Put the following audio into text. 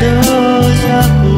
đôi giấc